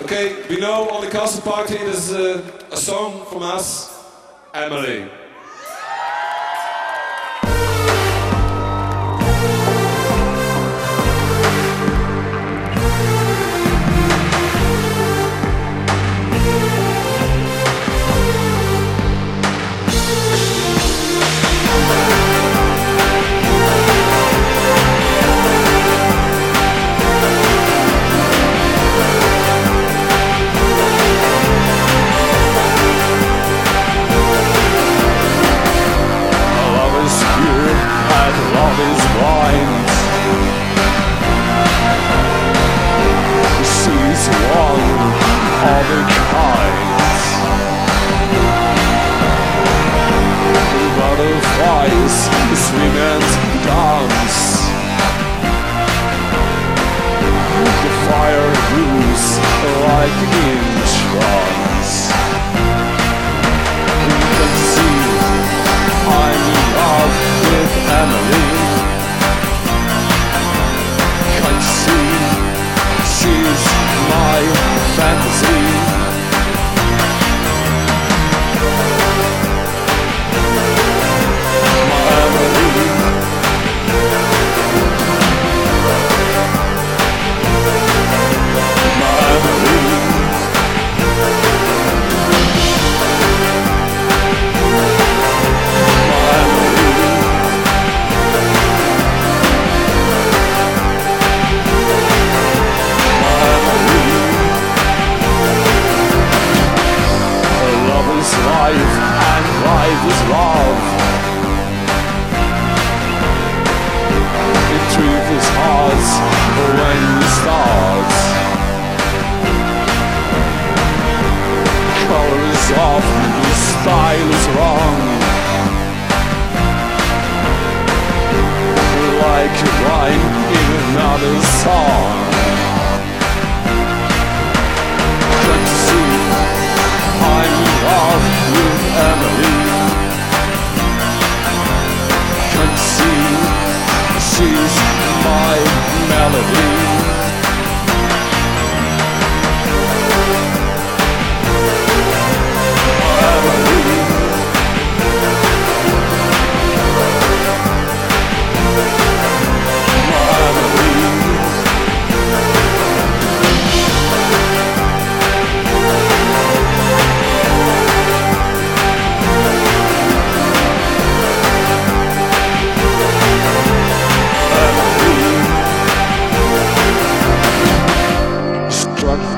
Okay, we know on the castle party there's a, uh, a song from us, Emily. life and life is love. The truth is hard.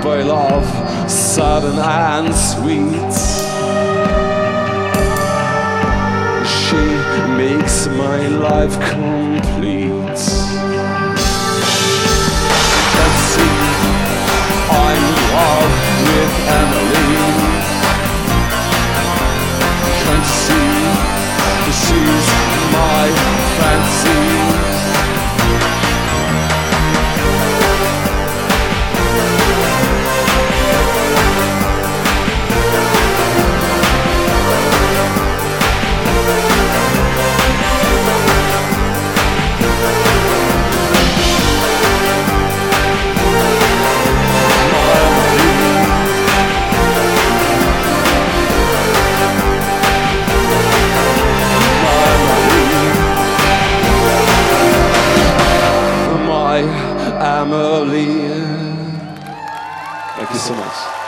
by love, sudden and sweet. She makes my life complete. family. Thank you so much.